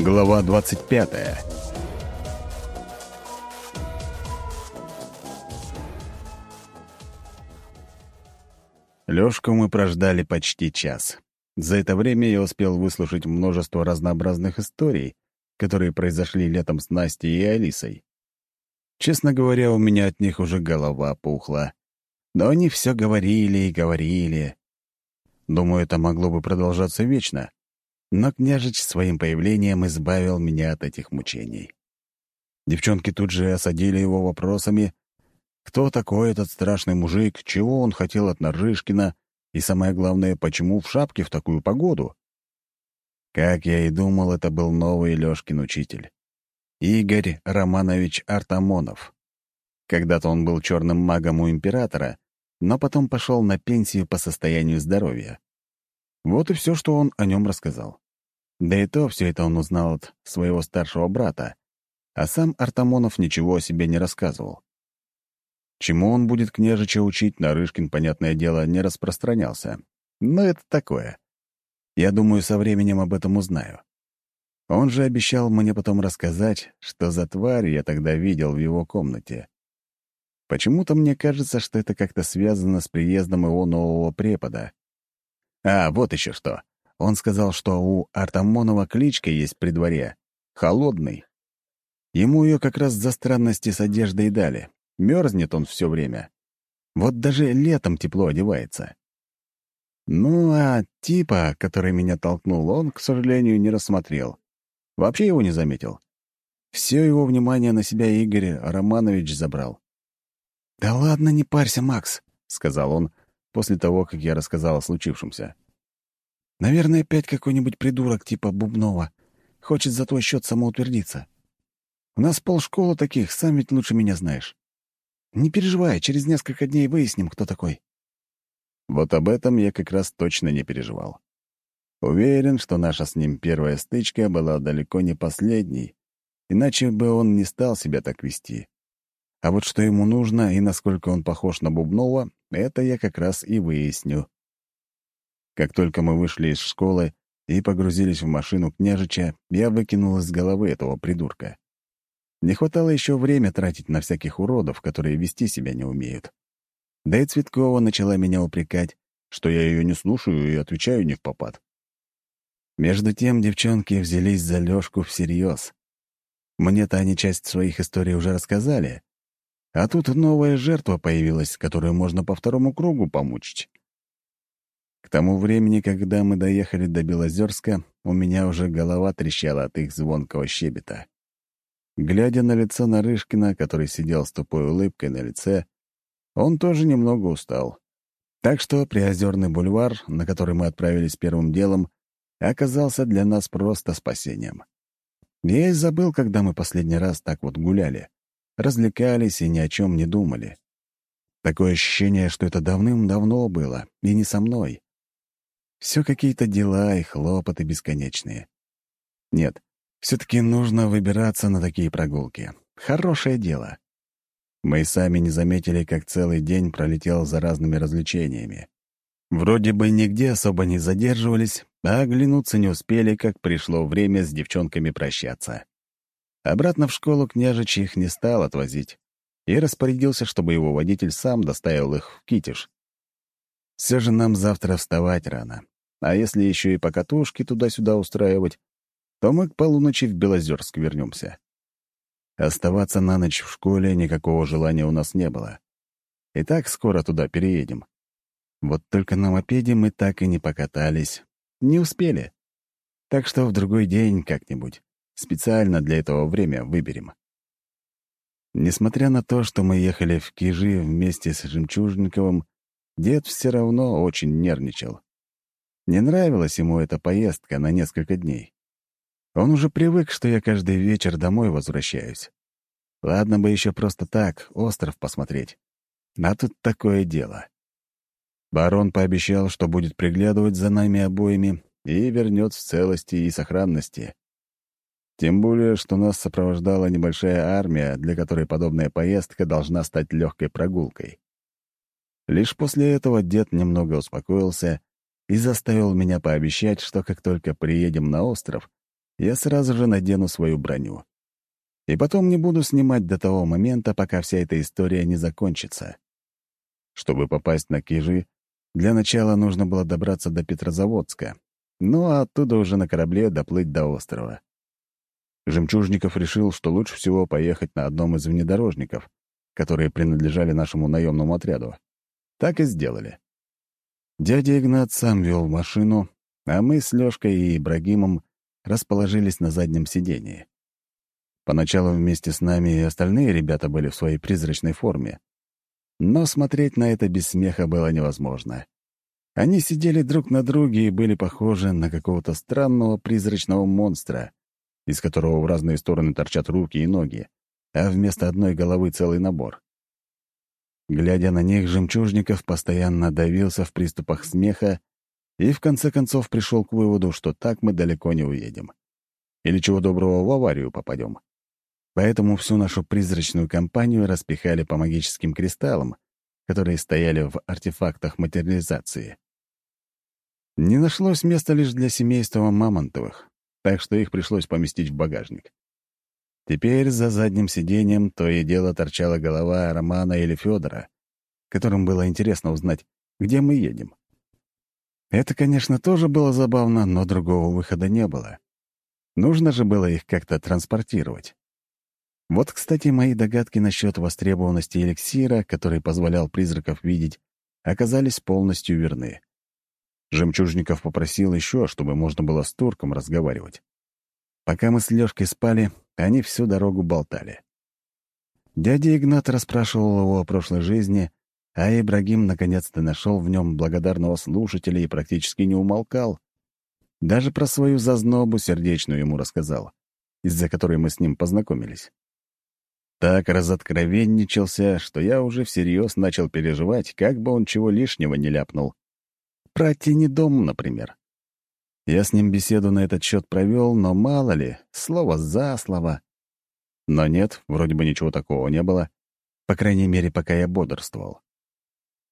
Глава 25 Лёшку мы прождали почти час. За это время я успел выслушать множество разнообразных историй, которые произошли летом с Настей и Алисой. Честно говоря, у меня от них уже голова пухла. Но они все говорили и говорили. Думаю, это могло бы продолжаться вечно. Но княжич своим появлением избавил меня от этих мучений. Девчонки тут же осадили его вопросами, кто такой этот страшный мужик, чего он хотел от Нарышкина, и самое главное, почему в шапке в такую погоду. Как я и думал, это был новый Лёшкин учитель. Игорь Романович Артамонов. Когда-то он был черным магом у императора, но потом пошел на пенсию по состоянию здоровья. Вот и все, что он о нем рассказал. Да и то все это он узнал от своего старшего брата, а сам Артамонов ничего о себе не рассказывал. Чему он будет княжича учить, Нарышкин, понятное дело, не распространялся. Но это такое. Я думаю, со временем об этом узнаю. Он же обещал мне потом рассказать, что за тварь я тогда видел в его комнате. Почему-то мне кажется, что это как-то связано с приездом его нового препода. А, вот еще что. Он сказал, что у Артамонова кличка есть при дворе — «Холодный». Ему ее как раз за странности с одеждой дали. Мерзнет он все время. Вот даже летом тепло одевается. Ну, а типа, который меня толкнул, он, к сожалению, не рассмотрел. Вообще его не заметил. Все его внимание на себя Игорь Романович забрал. «Да ладно, не парься, Макс», — сказал он после того, как я рассказал о случившемся. «Наверное, опять какой-нибудь придурок типа Бубнова хочет за твой счет самоутвердиться. У нас полшколы таких, сам ведь лучше меня знаешь. Не переживай, через несколько дней выясним, кто такой». Вот об этом я как раз точно не переживал. Уверен, что наша с ним первая стычка была далеко не последней, иначе бы он не стал себя так вести. А вот что ему нужно и насколько он похож на Бубнова, это я как раз и выясню. Как только мы вышли из школы и погрузились в машину княжича, я выкинул из головы этого придурка. Не хватало еще время тратить на всяких уродов, которые вести себя не умеют. Да и Цветкова начала меня упрекать, что я ее не слушаю и отвечаю не в попад. Между тем девчонки взялись за Лёшку всерьез. Мне-то они часть своих историй уже рассказали, а тут новая жертва появилась, которую можно по второму кругу помучить. К тому времени, когда мы доехали до Белозерска, у меня уже голова трещала от их звонкого щебета. Глядя на лицо Нарышкина, который сидел с тупой улыбкой на лице, он тоже немного устал. Так что Приозерный бульвар, на который мы отправились первым делом, оказался для нас просто спасением. Я и забыл, когда мы последний раз так вот гуляли развлекались и ни о чем не думали. Такое ощущение, что это давным-давно было, и не со мной. Все какие-то дела и хлопоты бесконечные. Нет, все-таки нужно выбираться на такие прогулки. Хорошее дело. Мы сами не заметили, как целый день пролетел за разными развлечениями. Вроде бы нигде особо не задерживались, а оглянуться не успели, как пришло время с девчонками прощаться. Обратно в школу княжич их не стал отвозить и распорядился, чтобы его водитель сам доставил их в Китиш. Все же нам завтра вставать рано, а если еще и покатушки туда-сюда устраивать, то мы к полуночи в Белозерск вернемся. Оставаться на ночь в школе никакого желания у нас не было. И так скоро туда переедем. Вот только на мопеде мы так и не покатались. Не успели. Так что в другой день как-нибудь. Специально для этого время выберем. Несмотря на то, что мы ехали в Кижи вместе с Жемчужниковым, дед все равно очень нервничал. Не нравилась ему эта поездка на несколько дней. Он уже привык, что я каждый вечер домой возвращаюсь. Ладно бы еще просто так, остров посмотреть. А тут такое дело. Барон пообещал, что будет приглядывать за нами обоими и вернет в целости и сохранности. Тем более, что нас сопровождала небольшая армия, для которой подобная поездка должна стать легкой прогулкой. Лишь после этого дед немного успокоился и заставил меня пообещать, что как только приедем на остров, я сразу же надену свою броню. И потом не буду снимать до того момента, пока вся эта история не закончится. Чтобы попасть на Кижи, для начала нужно было добраться до Петрозаводска, ну а оттуда уже на корабле доплыть до острова. Жемчужников решил, что лучше всего поехать на одном из внедорожников, которые принадлежали нашему наемному отряду. Так и сделали. Дядя Игнат сам вел машину, а мы с Лёшкой и Ибрагимом расположились на заднем сидении. Поначалу вместе с нами и остальные ребята были в своей призрачной форме. Но смотреть на это без смеха было невозможно. Они сидели друг на друге и были похожи на какого-то странного призрачного монстра, из которого в разные стороны торчат руки и ноги, а вместо одной головы целый набор. Глядя на них, Жемчужников постоянно давился в приступах смеха и в конце концов пришел к выводу, что так мы далеко не уедем. Или чего доброго в аварию попадем. Поэтому всю нашу призрачную компанию распихали по магическим кристаллам, которые стояли в артефактах материализации. Не нашлось места лишь для семейства Мамонтовых, так что их пришлось поместить в багажник. Теперь за задним сиденьем то и дело торчала голова Романа или Федора, которым было интересно узнать, где мы едем. Это, конечно, тоже было забавно, но другого выхода не было. Нужно же было их как-то транспортировать. Вот, кстати, мои догадки насчет востребованности эликсира, который позволял призраков видеть, оказались полностью верны. Жемчужников попросил еще, чтобы можно было с турком разговаривать. Пока мы с Лёшкой спали, они всю дорогу болтали. Дядя Игнат расспрашивал его о прошлой жизни, а Ибрагим наконец-то нашел в нем благодарного слушателя и практически не умолкал. Даже про свою зазнобу сердечную ему рассказал, из-за которой мы с ним познакомились. Так разоткровенничался, что я уже всерьез начал переживать, как бы он чего лишнего не ляпнул. Про дом, например. Я с ним беседу на этот счет провел, но мало ли, слово за слово. Но нет, вроде бы ничего такого не было. По крайней мере, пока я бодрствовал.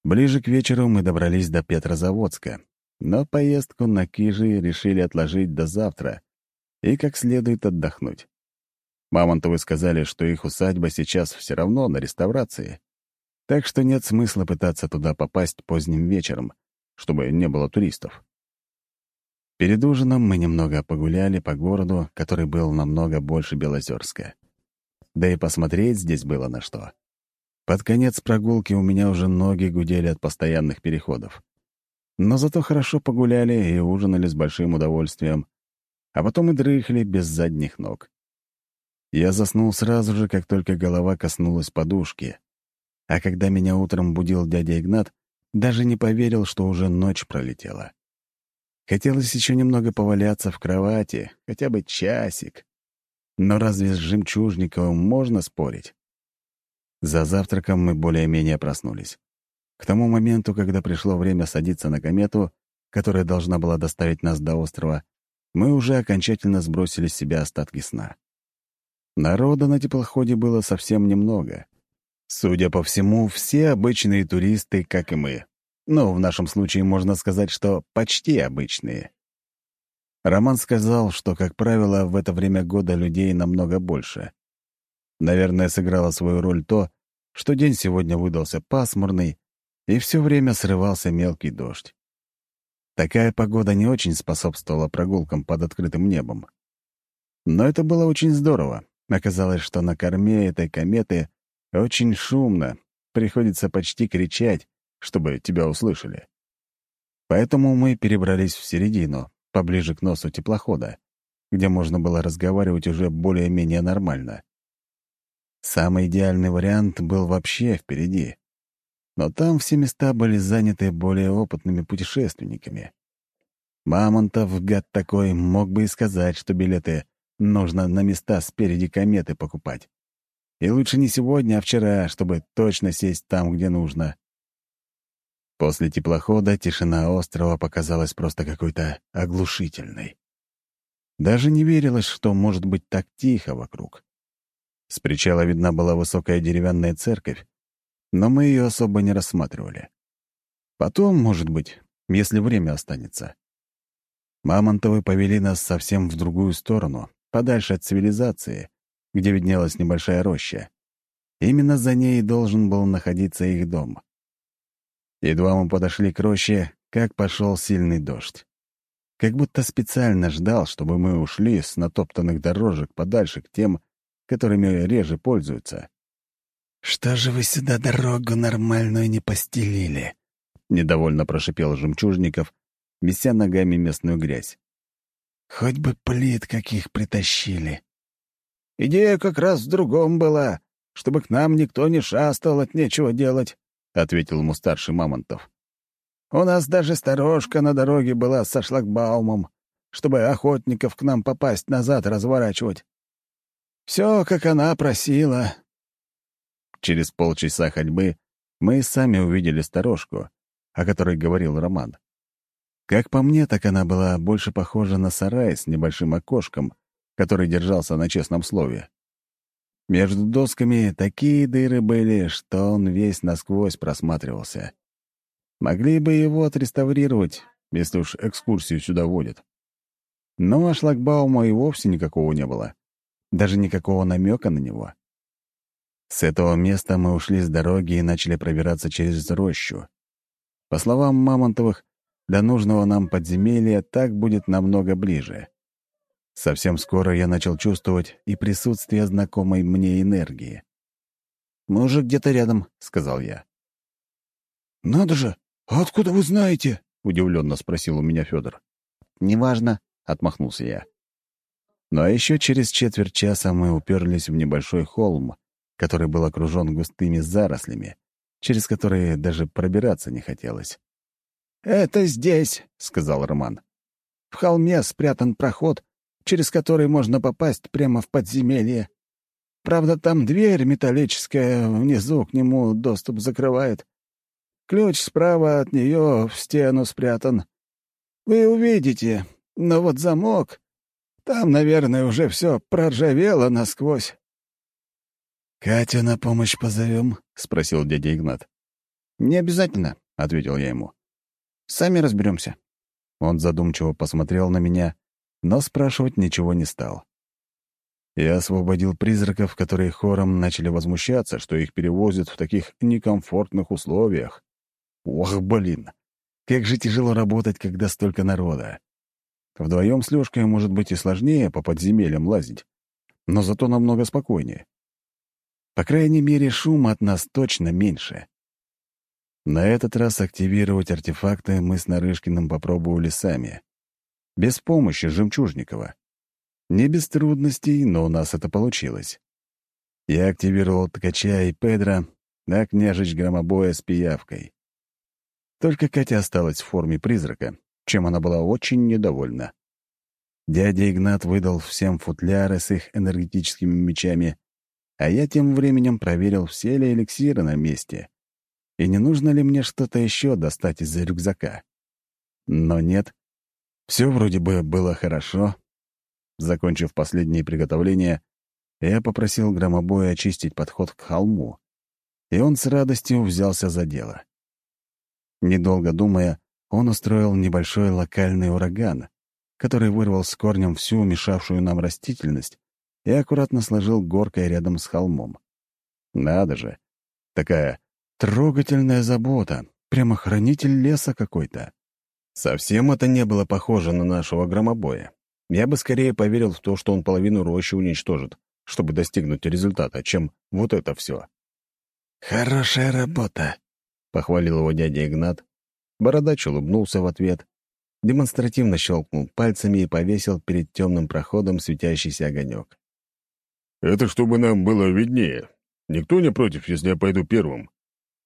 Ближе к вечеру мы добрались до Петрозаводска, но поездку на Кижи решили отложить до завтра и как следует отдохнуть. Мамонтовы сказали, что их усадьба сейчас все равно на реставрации, так что нет смысла пытаться туда попасть поздним вечером, чтобы не было туристов. Перед ужином мы немного погуляли по городу, который был намного больше Белозерска. Да и посмотреть здесь было на что. Под конец прогулки у меня уже ноги гудели от постоянных переходов. Но зато хорошо погуляли и ужинали с большим удовольствием, а потом и дрыхли без задних ног. Я заснул сразу же, как только голова коснулась подушки. А когда меня утром будил дядя Игнат, даже не поверил, что уже ночь пролетела. Хотелось еще немного поваляться в кровати, хотя бы часик. Но разве с Жемчужниковым можно спорить? За завтраком мы более-менее проснулись. К тому моменту, когда пришло время садиться на комету, которая должна была доставить нас до острова, мы уже окончательно сбросили с себя остатки сна. Народа на теплоходе было совсем немного. Судя по всему, все обычные туристы, как и мы. Но в нашем случае можно сказать, что почти обычные. Роман сказал, что, как правило, в это время года людей намного больше. Наверное, сыграло свою роль то, что день сегодня выдался пасмурный, и все время срывался мелкий дождь. Такая погода не очень способствовала прогулкам под открытым небом. Но это было очень здорово, Оказалось, что на корме этой кометы очень шумно, приходится почти кричать, чтобы тебя услышали. Поэтому мы перебрались в середину, поближе к носу теплохода, где можно было разговаривать уже более-менее нормально. Самый идеальный вариант был вообще впереди. Но там все места были заняты более опытными путешественниками. Мамонтов, гад такой, мог бы и сказать, что билеты Нужно на места спереди кометы покупать. И лучше не сегодня, а вчера, чтобы точно сесть там, где нужно. После теплохода тишина острова показалась просто какой-то оглушительной. Даже не верилось, что может быть так тихо вокруг. С причала видна была высокая деревянная церковь, но мы ее особо не рассматривали. Потом, может быть, если время останется. Мамонтовы повели нас совсем в другую сторону, подальше от цивилизации, где виднелась небольшая роща. Именно за ней должен был находиться их дом. Едва мы подошли к роще, как пошел сильный дождь. Как будто специально ждал, чтобы мы ушли с натоптанных дорожек подальше к тем, которыми реже пользуются. «Что же вы сюда дорогу нормальную не постелили?» — недовольно прошипел Жемчужников, меся ногами местную грязь. «Хоть бы плит каких притащили». «Идея как раз в другом была, чтобы к нам никто не шастал от нечего делать», — ответил ему старший Мамонтов. «У нас даже сторожка на дороге была со шлагбаумом, чтобы охотников к нам попасть назад разворачивать. Все, как она просила». Через полчаса ходьбы мы сами увидели сторожку, о которой говорил Роман. Как по мне, так она была больше похожа на сарай с небольшим окошком, который держался на честном слове. Между досками такие дыры были, что он весь насквозь просматривался. Могли бы его отреставрировать, если уж экскурсию сюда водят. Но шлагбаума и вовсе никакого не было. Даже никакого намека на него. С этого места мы ушли с дороги и начали пробираться через рощу. По словам Мамонтовых, до нужного нам подземелья так будет намного ближе. Совсем скоро я начал чувствовать и присутствие знакомой мне энергии. «Мы уже где-то рядом», — сказал я. «Надо же! А откуда вы знаете?» — удивленно спросил у меня Федор. «Неважно», — отмахнулся я. Ну а еще через четверть часа мы уперлись в небольшой холм, который был окружен густыми зарослями, через которые даже пробираться не хотелось. «Это здесь», — сказал Роман. «В холме спрятан проход, через который можно попасть прямо в подземелье. Правда, там дверь металлическая, внизу к нему доступ закрывает. Ключ справа от нее в стену спрятан. Вы увидите, но вот замок... Там, наверное, уже все проржавело насквозь». «Катю на помощь позовем?» — спросил дядя Игнат. «Не обязательно», — ответил я ему. Сами разберемся. Он задумчиво посмотрел на меня, но спрашивать ничего не стал. Я освободил призраков, которые хором начали возмущаться, что их перевозят в таких некомфортных условиях. Ох, блин! Как же тяжело работать, когда столько народа. Вдвоем с Лёшкой может быть и сложнее по подземельям лазить, но зато намного спокойнее. По крайней мере, шума от нас точно меньше. На этот раз активировать артефакты мы с Нарышкиным попробовали сами. Без помощи Жемчужникова. Не без трудностей, но у нас это получилось. Я активировал Ткача и Педро, а княжич Громобоя с пиявкой. Только Катя осталась в форме призрака, чем она была очень недовольна. Дядя Игнат выдал всем футляры с их энергетическими мечами, а я тем временем проверил, все ли эликсиры на месте и не нужно ли мне что-то еще достать из-за рюкзака. Но нет. Все вроде бы было хорошо. Закончив последние приготовления, я попросил громобоя очистить подход к холму, и он с радостью взялся за дело. Недолго думая, он устроил небольшой локальный ураган, который вырвал с корнем всю мешавшую нам растительность и аккуратно сложил горкой рядом с холмом. Надо же! Такая Трогательная забота, прямо хранитель леса какой-то. Совсем это не было похоже на нашего громобоя. Я бы скорее поверил в то, что он половину рощи уничтожит, чтобы достигнуть результата, чем вот это все. «Хорошая работа», — похвалил его дядя Игнат. Бородач улыбнулся в ответ, демонстративно щелкнул пальцами и повесил перед темным проходом светящийся огонек. «Это чтобы нам было виднее. Никто не против, если я пойду первым?»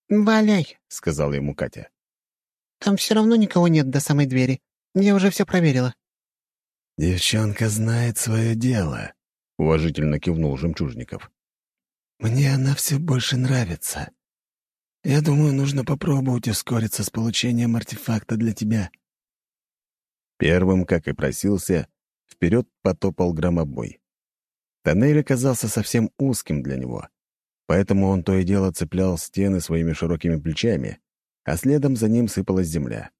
«Валяй», — сказала ему Катя. «Там все равно никого нет до самой двери. Я уже все проверила». «Девчонка знает свое дело», — уважительно кивнул Жемчужников. «Мне она все больше нравится. Я думаю, нужно попробовать ускориться с получением артефакта для тебя». Первым, как и просился, вперед потопал громобой. Тоннель оказался совсем узким для него поэтому он то и дело цеплял стены своими широкими плечами, а следом за ним сыпалась земля.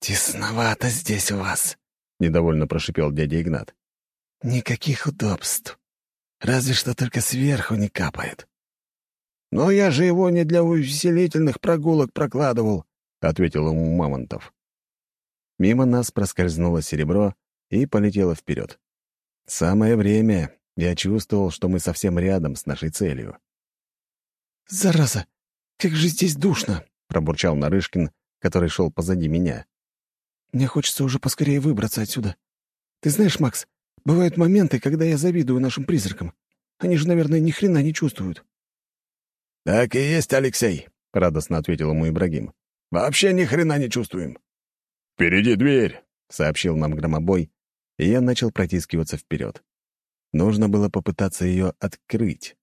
«Тесновато здесь у вас», недовольно прошипел дядя Игнат. «Никаких удобств. Разве что только сверху не капает». «Но я же его не для увеселительных прогулок прокладывал», — ответил ему Мамонтов. Мимо нас проскользнуло серебро и полетело вперед. Самое время. Я чувствовал, что мы совсем рядом с нашей целью. «Зараза! Как же здесь душно!» — пробурчал Нарышкин, который шел позади меня. «Мне хочется уже поскорее выбраться отсюда. Ты знаешь, Макс, бывают моменты, когда я завидую нашим призракам. Они же, наверное, ни хрена не чувствуют». «Так и есть, Алексей», — радостно ответил ему Ибрагим. «Вообще ни хрена не чувствуем». «Впереди дверь», — сообщил нам громобой, и я начал протискиваться вперед. Нужно было попытаться ее открыть.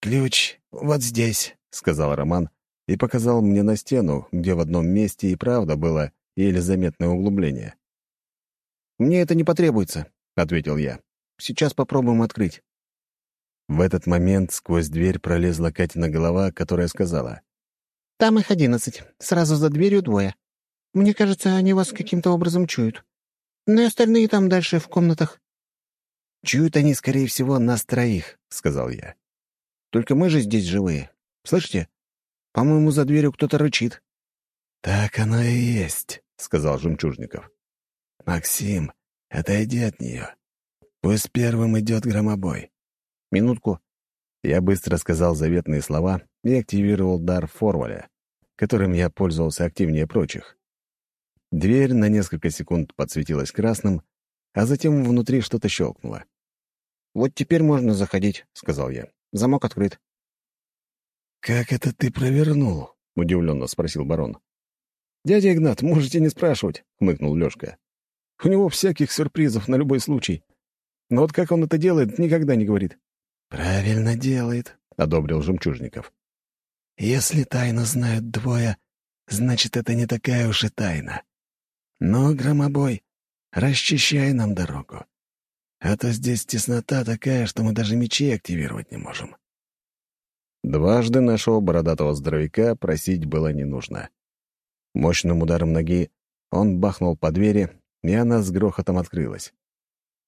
«Ключ вот здесь», — сказал Роман и показал мне на стену, где в одном месте и правда было еле заметное углубление. «Мне это не потребуется», — ответил я. «Сейчас попробуем открыть». В этот момент сквозь дверь пролезла Катина голова, которая сказала. «Там их одиннадцать. Сразу за дверью двое. Мне кажется, они вас каким-то образом чуют. Ну и остальные там дальше в комнатах». «Чуют они, скорее всего, нас троих», — сказал я. Только мы же здесь живые. Слышите? По-моему, за дверью кто-то рычит». «Так оно и есть», — сказал Жемчужников. «Максим, отойди от нее. Пусть первым идет громобой». «Минутку». Я быстро сказал заветные слова и активировал дар Форваля, которым я пользовался активнее прочих. Дверь на несколько секунд подсветилась красным, а затем внутри что-то щелкнуло. «Вот теперь можно заходить», — сказал я. Замок открыт». «Как это ты провернул?» — удивленно спросил барон. «Дядя Игнат, можете не спрашивать», — хмыкнул Лёшка. «У него всяких сюрпризов на любой случай. Но вот как он это делает, никогда не говорит». «Правильно делает», — одобрил Жемчужников. «Если тайну знают двое, значит, это не такая уж и тайна. Но, громобой, расчищай нам дорогу. А то здесь теснота такая, что мы даже мечи активировать не можем. Дважды нашего бородатого здоровяка просить было не нужно. Мощным ударом ноги он бахнул по двери, и она с грохотом открылась.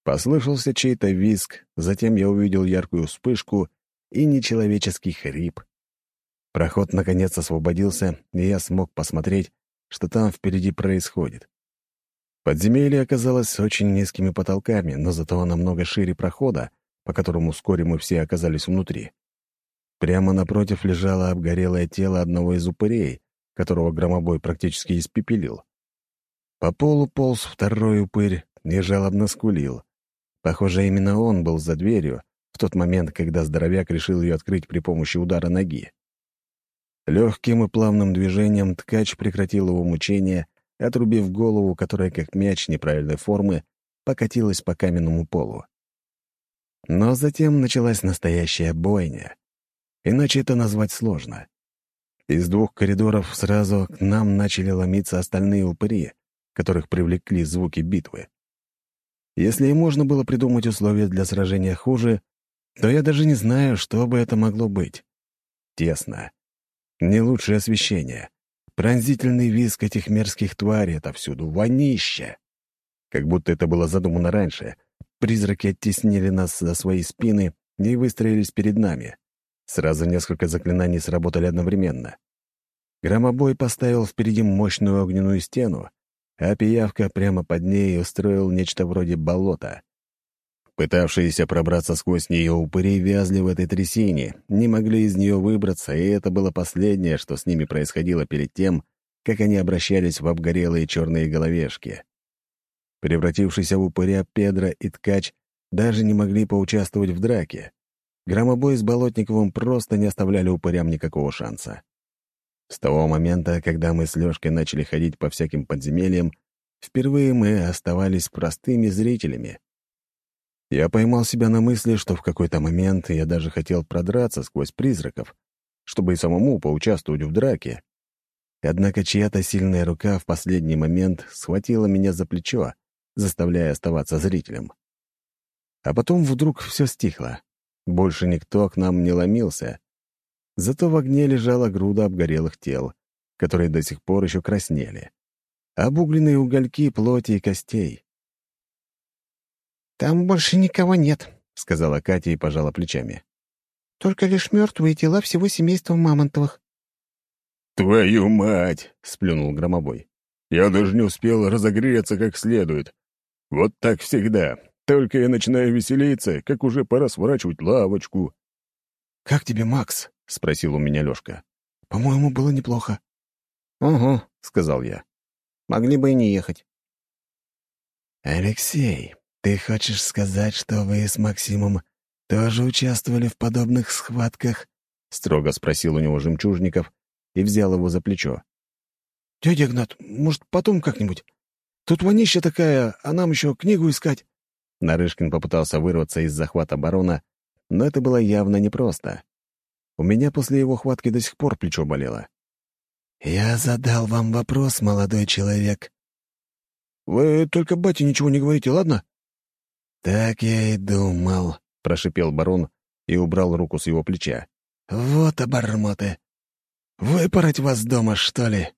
Послышался чей-то визг, затем я увидел яркую вспышку и нечеловеческий хрип. Проход наконец освободился, и я смог посмотреть, что там впереди происходит. Подземелье оказалось с очень низкими потолками, но зато намного шире прохода, по которому вскоре мы все оказались внутри. Прямо напротив лежало обгорелое тело одного из упырей, которого громобой практически испепелил. По полу полз второй упырь и жалобно скулил. Похоже, именно он был за дверью в тот момент, когда здоровяк решил ее открыть при помощи удара ноги. Легким и плавным движением ткач прекратил его мучение отрубив голову, которая, как мяч неправильной формы, покатилась по каменному полу. Но затем началась настоящая бойня. Иначе это назвать сложно. Из двух коридоров сразу к нам начали ломиться остальные упыри, которых привлекли звуки битвы. Если и можно было придумать условия для сражения хуже, то я даже не знаю, что бы это могло быть. Тесно. Не лучшее освещение. Пронзительный визг этих мерзких тварей отовсюду, вонище. Как будто это было задумано раньше. Призраки оттеснили нас за свои спины и выстроились перед нами. Сразу несколько заклинаний сработали одновременно. Громобой поставил впереди мощную огненную стену, а пиявка прямо под ней устроил нечто вроде болота. Пытавшиеся пробраться сквозь нее упыри вязли в этой трясине, не могли из нее выбраться, и это было последнее, что с ними происходило перед тем, как они обращались в обгорелые черные головешки. Превратившиеся в упыря Педро и Ткач даже не могли поучаствовать в драке. Громобой с Болотниковым просто не оставляли упырям никакого шанса. С того момента, когда мы с Лёшкой начали ходить по всяким подземельям, впервые мы оставались простыми зрителями. Я поймал себя на мысли, что в какой-то момент я даже хотел продраться сквозь призраков, чтобы и самому поучаствовать в драке. Однако чья-то сильная рука в последний момент схватила меня за плечо, заставляя оставаться зрителем. А потом вдруг все стихло. Больше никто к нам не ломился. Зато в огне лежала груда обгорелых тел, которые до сих пор еще краснели. обугленные угольки плоти и костей. «Там больше никого нет», — сказала Катя и пожала плечами. «Только лишь мертвые тела всего семейства Мамонтовых». «Твою мать!» — сплюнул громобой. «Я даже не успел разогреться как следует. Вот так всегда. Только я начинаю веселиться, как уже пора сворачивать лавочку». «Как тебе, Макс?» — спросил у меня Лёшка. «По-моему, было неплохо». «Угу», — сказал я. «Могли бы и не ехать». «Алексей, ты хочешь сказать, что вы с Максимом тоже участвовали в подобных схватках?» — строго спросил у него Жемчужников и взял его за плечо. «Дядя Игнат, может, потом как-нибудь? Тут вонища такая, а нам еще книгу искать». Нарышкин попытался вырваться из захвата барона, но это было явно непросто. У меня после его хватки до сих пор плечо болело. «Я задал вам вопрос, молодой человек». «Вы только бате ничего не говорите, ладно?» «Так я и думал», — прошипел барон и убрал руку с его плеча. «Вот обормоты. Выпороть вас дома, что ли?»